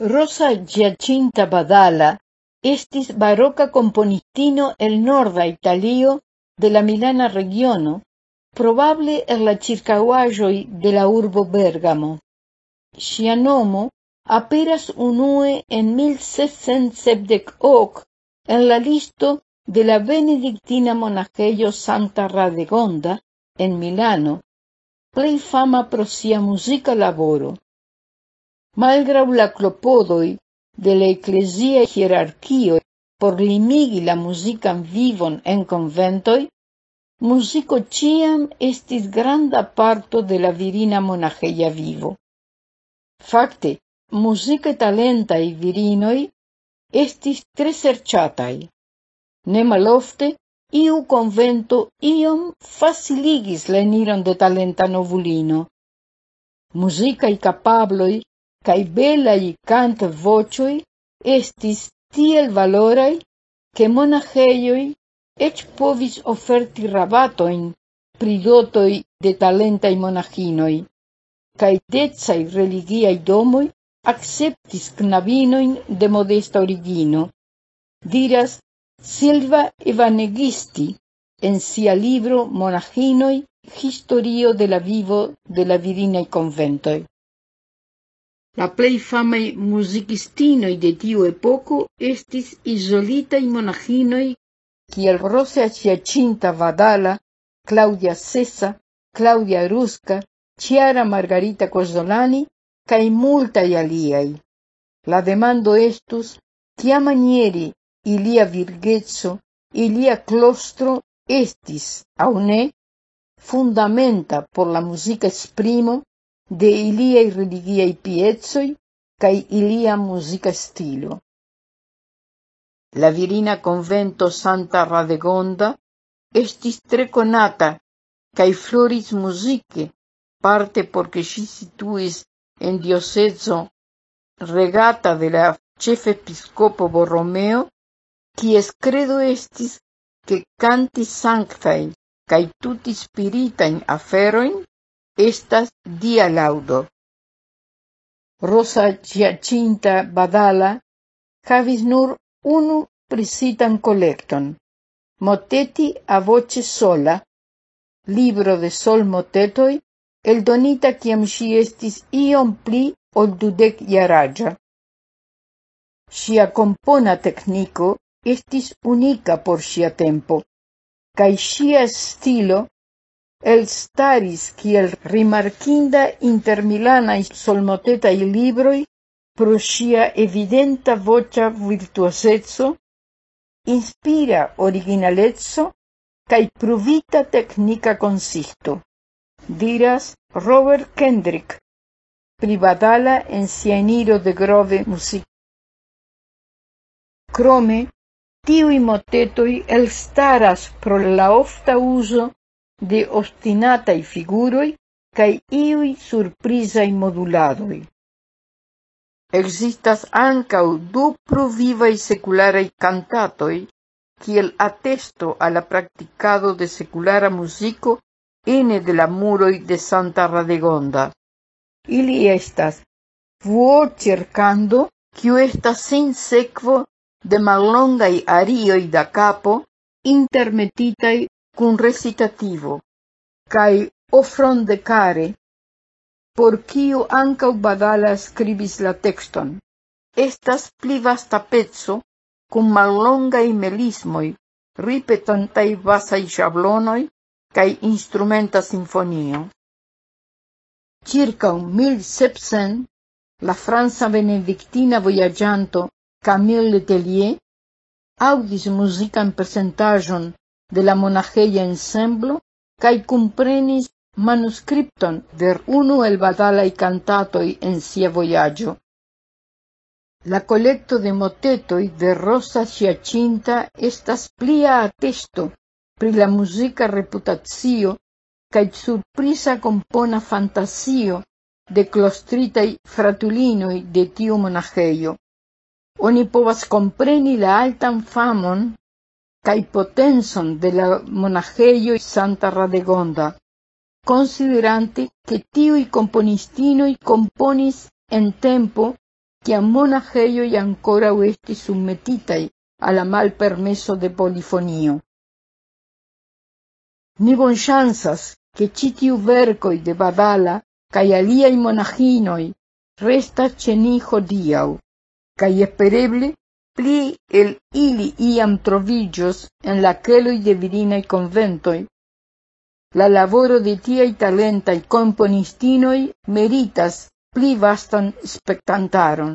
Rosa Giacinta Badala estis baroka componistino el norda Italio de la Milana regiono, probable en la ĉirkaŭaĵoj de la urbo Bergamo. Ŝia nomo aperas unue en 1778 en la listo de la benedictina monaĥejo Santa Radegonda en Milano, plej fama pro sia laboro. malgrau la clopodoi de la ecclesia hierarchio por limigi la musican vivon en conventoi, musico ciam estis granda parto de la virina monajeia vivo. Facte, musica talentai virinoi estis tre serciatai. Ne malofte, iu convento iom faciligis la de talenta novulino. Musicai capabloi cae belai cant vocioi estis tiel valorai che monaheioi ec povis offerti rabatoin pridotoi de talentai monahinoi, cae dezai religiai domoi acceptis knabinoin de modesta origino. Diras Silva Evanegisti en sia libro Monaginoi, historio de la vivo de la virinei conventoi. La plej famaj muzikistinoj de tiu epoko estis izolitaj monaĥinoj kiel Rosa Ciacinta Vadala, Claudia Sessa, Claudia Rusca, Chiara Margarita Cozzolani kaj multaj aliaj. La demando estus, kiamaniere ilia virgeco, ilia clostro estis, aŭ ne, fundamenta por la muzika esprimo de iliai religiai piezoi cae ilia musica stilo. La virina convento Santa Radegonda estis tre conata cae floris musique, parte porque si situis en diosezo regata de la chef episcopo Borromeo, qui credo estis que canti sanctai cae tutti spiritain aferoin estas dia laudo. Rosa Giacinta Badala havis nur unu prisitan colecton, moteti a voce sola, libro de sol el donita quiam si estis iom pli ol dudec iaraja. Sia compona tecnico estis unica por sia tempo, cae sia stilo elstaris kiel rimarkinda inter milanaj solmotetaj libroj pro ŝia evidenta voĉa virtuozeco, inspira originaleco kaj pruvita teknika konsisto, diras Robert Kendrick pri en sia eniro de grove muziko. Krome, tiuj motetoj elstaras pro la ofta uzo de ostinatai figuroi cae iui surprisai moduladoi. Existas ancau du pruvivai secularai cantatoi, kiel attesto a la practicado de seculara musico ene de la muroi de Santa Radegonda. Ili estas vuo cercando, quio estas sin sequo de malongai arioi da capo, intermetitai cun recitativo, cae ofron de care, por kiu ancau Badala scribis la texton. Estas pli vasta pezzo, cum mallongai melismoi, ripetantai vasai xablonoi, cae instrumenta sinfonio. Circa un mil sepsen, la franza benedictina voyagianto Camille Letelier audis musican presentajon de la monajeia ensemblo cae cumprenis manuscripton ver unu el batalai cantatoi en sia. La colecto de motetoi de Rosa Giacinta estas plia attesto pri la musica reputatio cae surprisa compona fantasio de clostritai fratulinoi de tiu monajeio. Oni povas compreni la altan famon cae potenson de la monajeio Santa Radegonda, considerante que tiui componistinoi componis en tempo che monaĥejoj ankoraŭ estis submetitaj al la malpermeso de polifonio. Ni bonŝancas, che ĉi tiu verkoj de Badala kaj aliaj monaĥinoj restas ĉe ni hodiaŭ, espereble pli el ili iam troviĝos en la keloj de virinaj conventoj. La laboro de tiaj talentaj komponistinoj meritas pli vastan spektantaron.